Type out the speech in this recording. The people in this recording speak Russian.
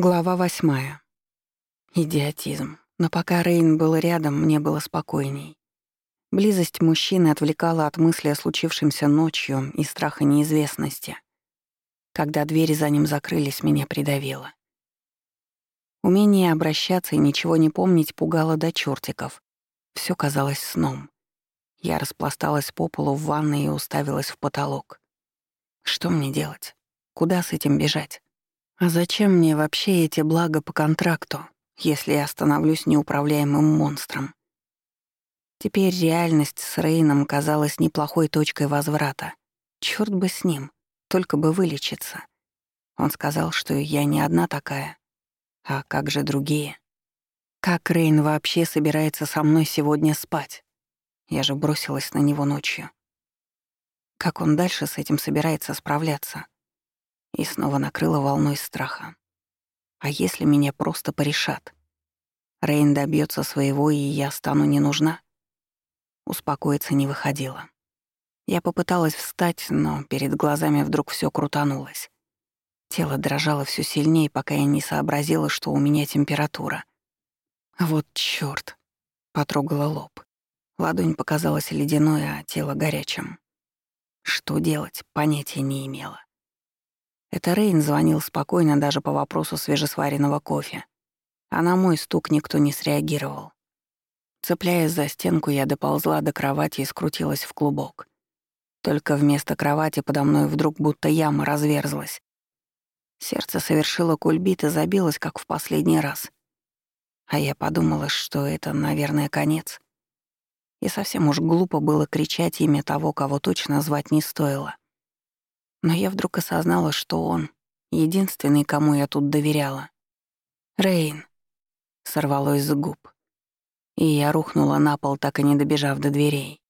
Глава восьмая. Идиотизм. Но пока Рейн был рядом, мне было спокойней. Близость мужчины отвлекала от мысли о случившемся ночью и страха неизвестности. Когда двери за ним закрылись, меня придавило. Умение обращаться и ничего не помнить пугало до чертиков. Все казалось сном. Я распласталась по полу в ванной и уставилась в потолок. Что мне делать? Куда с этим бежать? А зачем мне вообще эти блага по контракту, если я становлюсь неуправляемым монстром? Теперь реальность с Рейном казалась неплохой точкой возврата. Чёрт бы с ним, только бы вылечиться. Он сказал, что я не одна такая. А как же другие? Как Рейн вообще собирается со мной сегодня спать? Я же бросилась на него ночью. Как он дальше с этим собирается справляться? И снова накрыла волной страха. А если меня просто порешат? Рейн добьется своего, и я стану не нужна? Успокоиться не выходило. Я попыталась встать, но перед глазами вдруг все крутанулось. Тело дрожало все сильнее, пока я не сообразила, что у меня температура. Вот чёрт. Потрогала лоб. Ладонь показалась ледяной, а тело горячим. Что делать, понятия не имела. Это Рейн звонил спокойно даже по вопросу свежесваренного кофе. А на мой стук никто не среагировал. Цепляясь за стенку, я доползла до кровати и скрутилась в клубок. Только вместо кровати подо мной вдруг будто яма разверзлась. Сердце совершило кульбит и забилось, как в последний раз. А я подумала, что это, наверное, конец. И совсем уж глупо было кричать имя того, кого точно звать не стоило. Но я вдруг осознала, что он — единственный, кому я тут доверяла. «Рейн», — сорвалось с губ. И я рухнула на пол, так и не добежав до дверей.